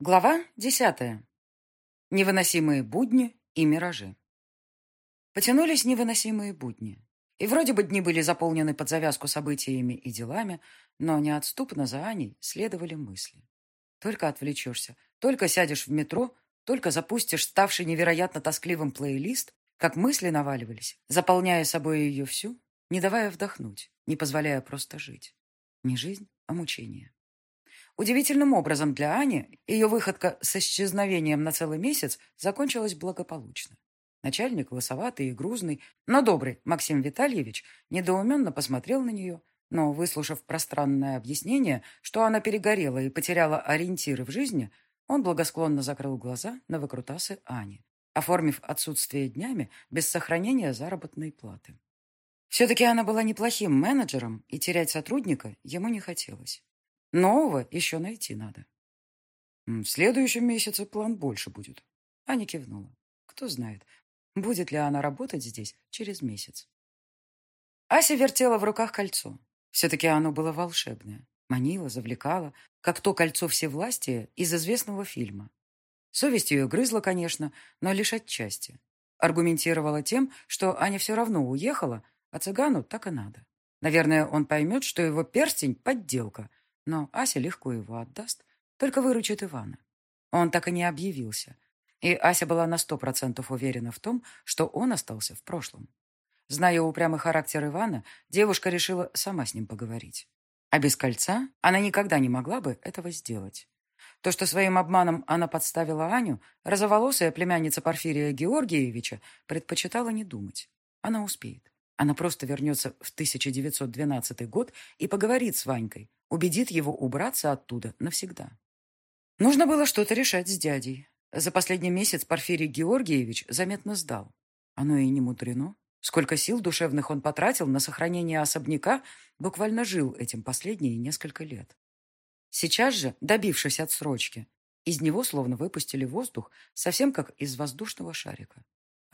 Глава десятая. Невыносимые будни и миражи. Потянулись невыносимые будни. И вроде бы дни были заполнены под завязку событиями и делами, но неотступно за Аней следовали мысли. Только отвлечешься, только сядешь в метро, только запустишь ставший невероятно тоскливым плейлист, как мысли наваливались, заполняя собой ее всю, не давая вдохнуть, не позволяя просто жить. Не жизнь, а мучение. Удивительным образом для Ани ее выходка с исчезновением на целый месяц закончилась благополучно. Начальник, лысоватый и грузный, но добрый Максим Витальевич недоуменно посмотрел на нее, но, выслушав пространное объяснение, что она перегорела и потеряла ориентиры в жизни, он благосклонно закрыл глаза на выкрутасы Ани, оформив отсутствие днями без сохранения заработной платы. Все-таки она была неплохим менеджером, и терять сотрудника ему не хотелось. Нового еще найти надо. В следующем месяце план больше будет. Аня кивнула. Кто знает, будет ли она работать здесь через месяц. Ася вертела в руках кольцо. Все-таки оно было волшебное. Манило, завлекало, как то кольцо всевластия из известного фильма. Совесть ее грызла, конечно, но лишь отчасти. Аргументировала тем, что Аня все равно уехала, а цыгану так и надо. Наверное, он поймет, что его перстень — подделка — но Ася легко его отдаст, только выручит Ивана. Он так и не объявился. И Ася была на сто процентов уверена в том, что он остался в прошлом. Зная упрямый характер Ивана, девушка решила сама с ним поговорить. А без кольца она никогда не могла бы этого сделать. То, что своим обманом она подставила Аню, розоволосая племянница Порфирия Георгиевича предпочитала не думать. Она успеет. Она просто вернется в 1912 год и поговорит с Ванькой, убедит его убраться оттуда навсегда. Нужно было что-то решать с дядей. За последний месяц Порфирий Георгиевич заметно сдал. Оно и не мудрено. Сколько сил душевных он потратил на сохранение особняка, буквально жил этим последние несколько лет. Сейчас же, добившись отсрочки, из него словно выпустили воздух, совсем как из воздушного шарика.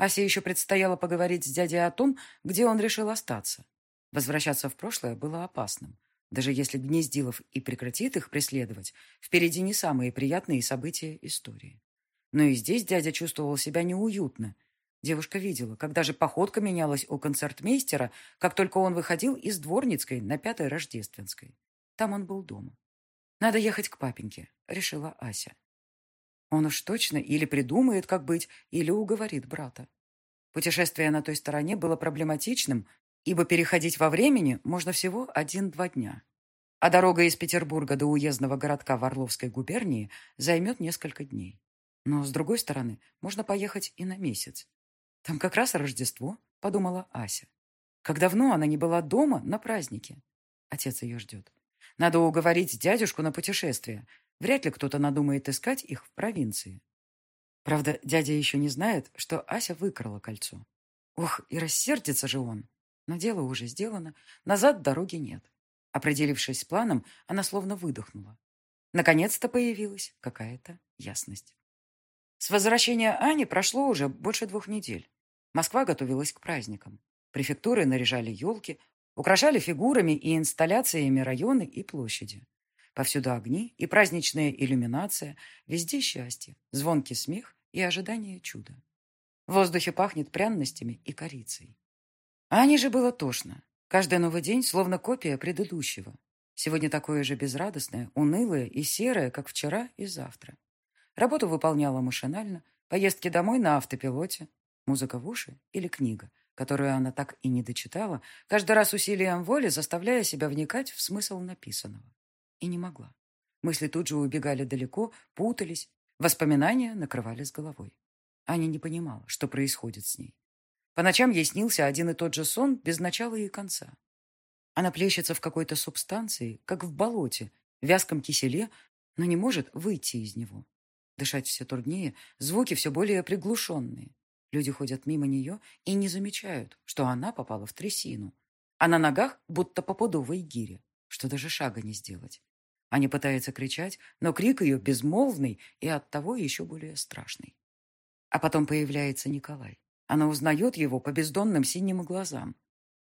Асе еще предстояло поговорить с дядей о том, где он решил остаться. Возвращаться в прошлое было опасным. Даже если Гнездилов и прекратит их преследовать, впереди не самые приятные события истории. Но и здесь дядя чувствовал себя неуютно. Девушка видела, когда же походка менялась у концертмейстера, как только он выходил из Дворницкой на Пятой Рождественской. Там он был дома. «Надо ехать к папеньке», — решила Ася. Он уж точно или придумает, как быть, или уговорит брата. Путешествие на той стороне было проблематичным, ибо переходить во времени можно всего один-два дня. А дорога из Петербурга до уездного городка в Орловской губернии займет несколько дней. Но, с другой стороны, можно поехать и на месяц. Там как раз Рождество, подумала Ася. Как давно она не была дома на празднике. Отец ее ждет. Надо уговорить дядюшку на путешествие. Вряд ли кто-то надумает искать их в провинции. Правда, дядя еще не знает, что Ася выкрала кольцо. Ох, и рассердится же он. Но дело уже сделано, назад дороги нет. Определившись с планом, она словно выдохнула. Наконец-то появилась какая-то ясность. С возвращения Ани прошло уже больше двух недель. Москва готовилась к праздникам. Префектуры наряжали елки, украшали фигурами и инсталляциями районы и площади. Повсюду огни и праздничная иллюминация, везде счастье, звонкий смех и ожидание чуда. В воздухе пахнет пряностями и корицей. Ане же было тошно. Каждый новый день словно копия предыдущего. Сегодня такое же безрадостное, унылое и серое, как вчера и завтра. Работу выполняла машинально, поездки домой на автопилоте, музыка в уши или книга, которую она так и не дочитала, каждый раз усилием воли заставляя себя вникать в смысл написанного. И не могла. Мысли тут же убегали далеко, путались, воспоминания накрывали с головой. Аня не понимала, что происходит с ней. По ночам ей снился один и тот же сон без начала и конца. Она плещется в какой-то субстанции, как в болоте, в вязком киселе, но не может выйти из него. Дышать все труднее, звуки все более приглушенные. Люди ходят мимо нее и не замечают, что она попала в трясину. А на ногах будто по пудовой гире, что даже шага не сделать. Аня пытается кричать, но крик ее безмолвный и оттого еще более страшный. А потом появляется Николай. Она узнает его по бездонным синим глазам.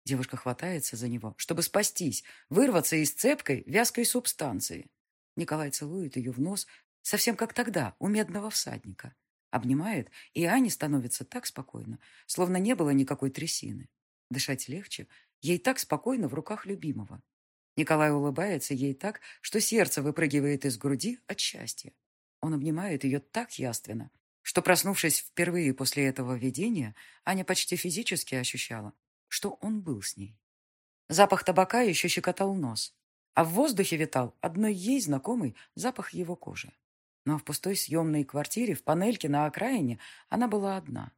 Девушка хватается за него, чтобы спастись, вырваться из цепкой, вязкой субстанции. Николай целует ее в нос, Совсем как тогда, у медного всадника. Обнимает, и Ане становится так спокойно, словно не было никакой трясины. Дышать легче, ей так спокойно в руках любимого. Николай улыбается ей так, что сердце выпрыгивает из груди от счастья. Он обнимает ее так яственно, что, проснувшись впервые после этого видения, Аня почти физически ощущала, что он был с ней. Запах табака еще щекотал нос, а в воздухе витал одной ей знакомый запах его кожи. Но в пустой съемной квартире в панельке на окраине она была одна.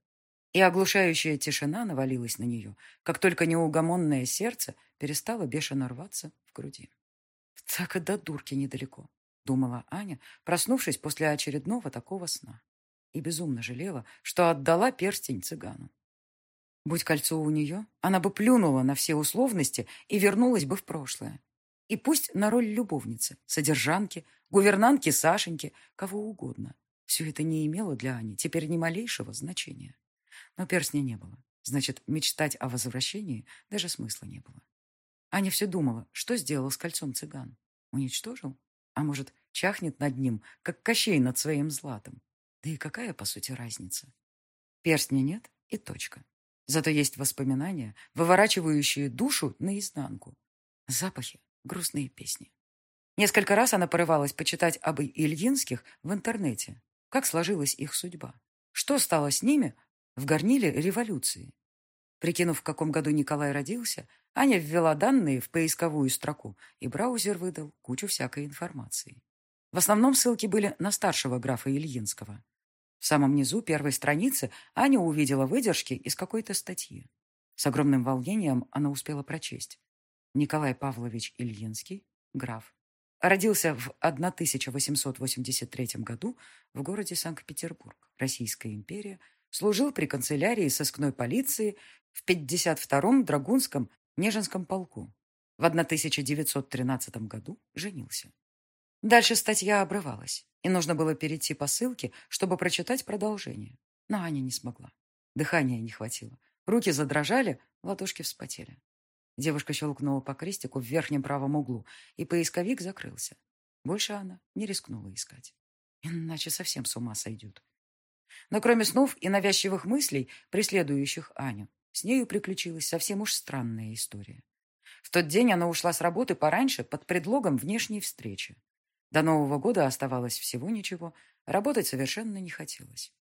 И оглушающая тишина навалилась на нее, как только неугомонное сердце перестало бешено рваться груди. «Так и до дурки недалеко», — думала Аня, проснувшись после очередного такого сна. И безумно жалела, что отдала перстень цыгану. Будь кольцо у нее, она бы плюнула на все условности и вернулась бы в прошлое. И пусть на роль любовницы, содержанки, гувернантки Сашеньки, кого угодно. Все это не имело для Ани теперь ни малейшего значения. Но перстня не было. Значит, мечтать о возвращении даже смысла не было. Аня все думала, что сделал с кольцом цыган. Уничтожил? А может, чахнет над ним, как Кощей над своим златом? Да и какая, по сути, разница? Перстня нет и точка. Зато есть воспоминания, выворачивающие душу наизнанку. Запахи, грустные песни. Несколько раз она порывалась почитать об Ильинских в интернете. Как сложилась их судьба? Что стало с ними в горниле революции? Прикинув, в каком году Николай родился, Аня ввела данные в поисковую строку, и браузер выдал кучу всякой информации. В основном ссылки были на старшего графа Ильинского. В самом низу первой страницы Аня увидела выдержки из какой-то статьи. С огромным волнением она успела прочесть. Николай Павлович Ильинский, граф. Родился в 1883 году в городе Санкт-Петербург, Российская империя, служил при канцелярии сыскной полиции в 52-м Драгунском Нежинском полку. В 1913 году женился. Дальше статья обрывалась, и нужно было перейти по ссылке, чтобы прочитать продолжение. Но Аня не смогла. Дыхания не хватило. Руки задрожали, ладошки вспотели. Девушка щелкнула по крестику в верхнем правом углу, и поисковик закрылся. Больше она не рискнула искать. Иначе совсем с ума сойдет. Но кроме снов и навязчивых мыслей, преследующих Аню, с нею приключилась совсем уж странная история. В тот день она ушла с работы пораньше под предлогом внешней встречи. До Нового года оставалось всего ничего, работать совершенно не хотелось.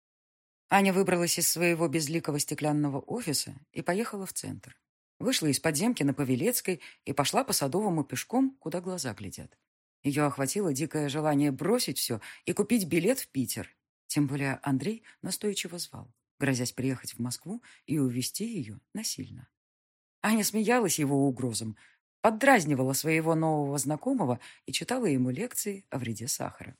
Аня выбралась из своего безликого стеклянного офиса и поехала в центр. Вышла из подземки на Павелецкой и пошла по Садовому пешком, куда глаза глядят. Ее охватило дикое желание бросить все и купить билет в Питер. Тем более Андрей настойчиво звал, грозясь приехать в Москву и увезти ее насильно. Аня смеялась его угрозам, поддразнивала своего нового знакомого и читала ему лекции о вреде сахара.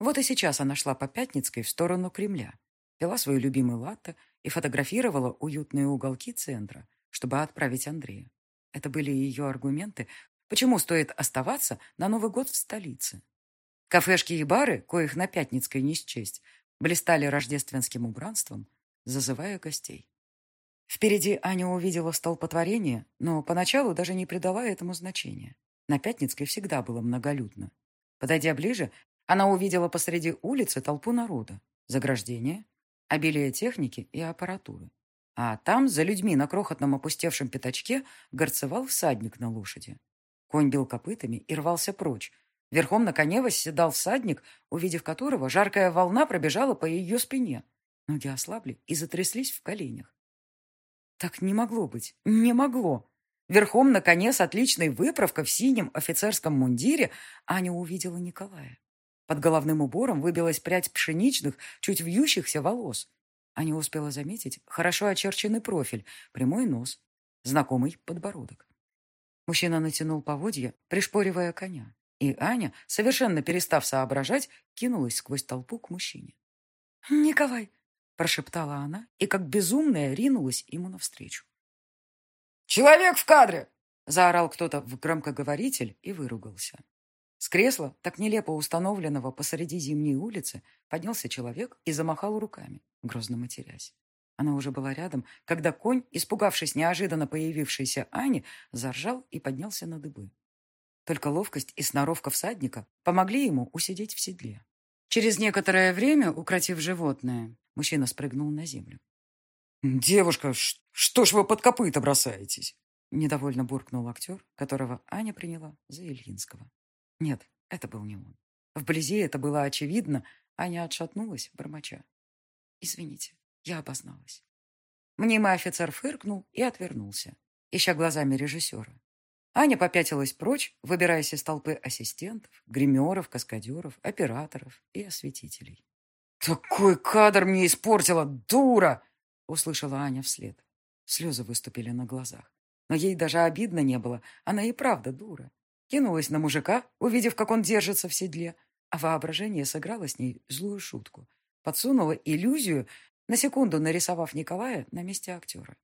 Вот и сейчас она шла по Пятницкой в сторону Кремля, пила свой любимый латте и фотографировала уютные уголки центра, чтобы отправить Андрея. Это были ее аргументы, почему стоит оставаться на Новый год в столице. Кафешки и бары, коих на Пятницкой не счесть, блистали рождественским убранством, зазывая гостей. Впереди Аня увидела столпотворение, но поначалу даже не придала этому значения. На Пятницкой всегда было многолюдно. Подойдя ближе, она увидела посреди улицы толпу народа, заграждение, обилие техники и аппаратуры. А там, за людьми на крохотном опустевшем пятачке, горцевал всадник на лошади. Конь бил копытами и рвался прочь. Верхом на коне восседал всадник, увидев которого жаркая волна пробежала по ее спине. Ноги ослабли и затряслись в коленях. Так не могло быть. Не могло. Верхом на коне с отличной выправкой в синем офицерском мундире Аня увидела Николая. Под головным убором выбилась прядь пшеничных, чуть вьющихся волос. Аня успела заметить хорошо очерченный профиль, прямой нос, знакомый подбородок. Мужчина натянул поводья, пришпоривая коня, и Аня, совершенно перестав соображать, кинулась сквозь толпу к мужчине. «Николай, прошептала она и, как безумная, ринулась ему навстречу. «Человек в кадре!» — заорал кто-то в громкоговоритель и выругался. С кресла, так нелепо установленного посреди зимней улицы, поднялся человек и замахал руками, грозно матерясь. Она уже была рядом, когда конь, испугавшись неожиданно появившейся Ани, заржал и поднялся на дыбы. Только ловкость и сноровка всадника помогли ему усидеть в седле. Через некоторое время, укротив животное, мужчина спрыгнул на землю. «Девушка, что ж вы под копыта бросаетесь?» Недовольно буркнул актер, которого Аня приняла за Ильинского. Нет, это был не он. Вблизи это было очевидно, Аня отшатнулась, бормоча. «Извините, я обозналась». Мнимый офицер фыркнул и отвернулся, ища глазами режиссера. Аня попятилась прочь, выбираясь из толпы ассистентов, гримеров, каскадеров, операторов и осветителей. «Такой кадр мне испортила, дура!» — услышала Аня вслед. Слезы выступили на глазах. Но ей даже обидно не было. Она и правда дура. Кинулась на мужика, увидев, как он держится в седле, а воображение сыграло с ней злую шутку. Подсунула иллюзию, на секунду нарисовав Николая на месте актера.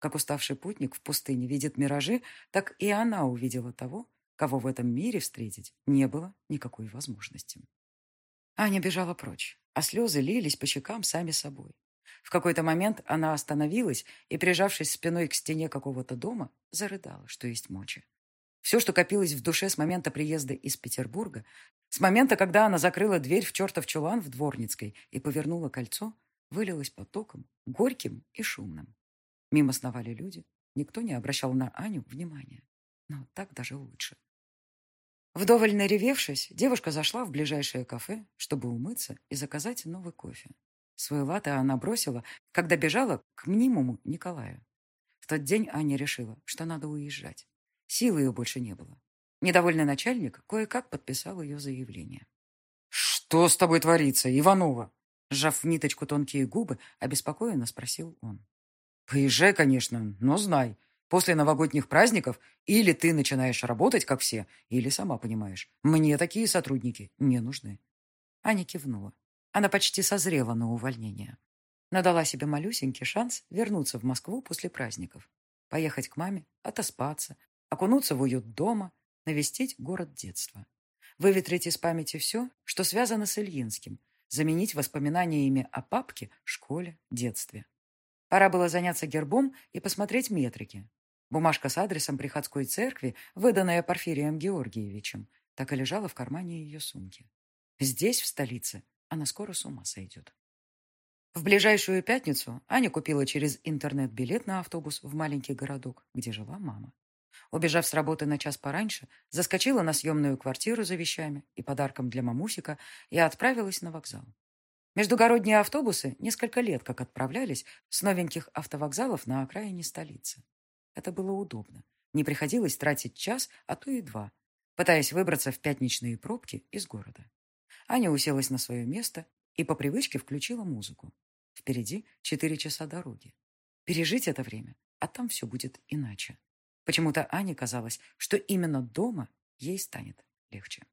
Как уставший путник в пустыне видит миражи, так и она увидела того, кого в этом мире встретить не было никакой возможности. Аня бежала прочь, а слезы лились по щекам сами собой. В какой-то момент она остановилась и, прижавшись спиной к стене какого-то дома, зарыдала, что есть мочи. Все, что копилось в душе с момента приезда из Петербурга, с момента, когда она закрыла дверь в чертов чулан в Дворницкой и повернула кольцо, вылилось потоком, горьким и шумным. Мимо сновали люди. Никто не обращал на Аню внимания. Но так даже лучше. Вдоволь наревевшись, девушка зашла в ближайшее кафе, чтобы умыться и заказать новый кофе. Свой латте она бросила, когда бежала к мнимому Николаю. В тот день Аня решила, что надо уезжать. Силы ее больше не было. Недовольный начальник кое-как подписал ее заявление. «Что с тобой творится, Иванова?» Сжав в ниточку тонкие губы, обеспокоенно спросил он. Поезжай, конечно, но знай, после новогодних праздников или ты начинаешь работать, как все, или сама понимаешь, мне такие сотрудники не нужны. Аня кивнула. Она почти созрела на увольнение. Надала себе малюсенький шанс вернуться в Москву после праздников. Поехать к маме, отоспаться, окунуться в уют дома, навестить город детства. Выветрить из памяти все, что связано с Ильинским, заменить воспоминаниями о папке, школе, детстве. Пора было заняться гербом и посмотреть метрики. Бумажка с адресом приходской церкви, выданная Порфирием Георгиевичем, так и лежала в кармане ее сумки. Здесь, в столице, она скоро с ума сойдет. В ближайшую пятницу Аня купила через интернет билет на автобус в маленький городок, где жила мама. Убежав с работы на час пораньше, заскочила на съемную квартиру за вещами и подарком для мамусика и отправилась на вокзал. Междугородние автобусы несколько лет как отправлялись с новеньких автовокзалов на окраине столицы. Это было удобно. Не приходилось тратить час, а то и два, пытаясь выбраться в пятничные пробки из города. Аня уселась на свое место и по привычке включила музыку. Впереди четыре часа дороги. Пережить это время, а там все будет иначе. Почему-то Ане казалось, что именно дома ей станет легче.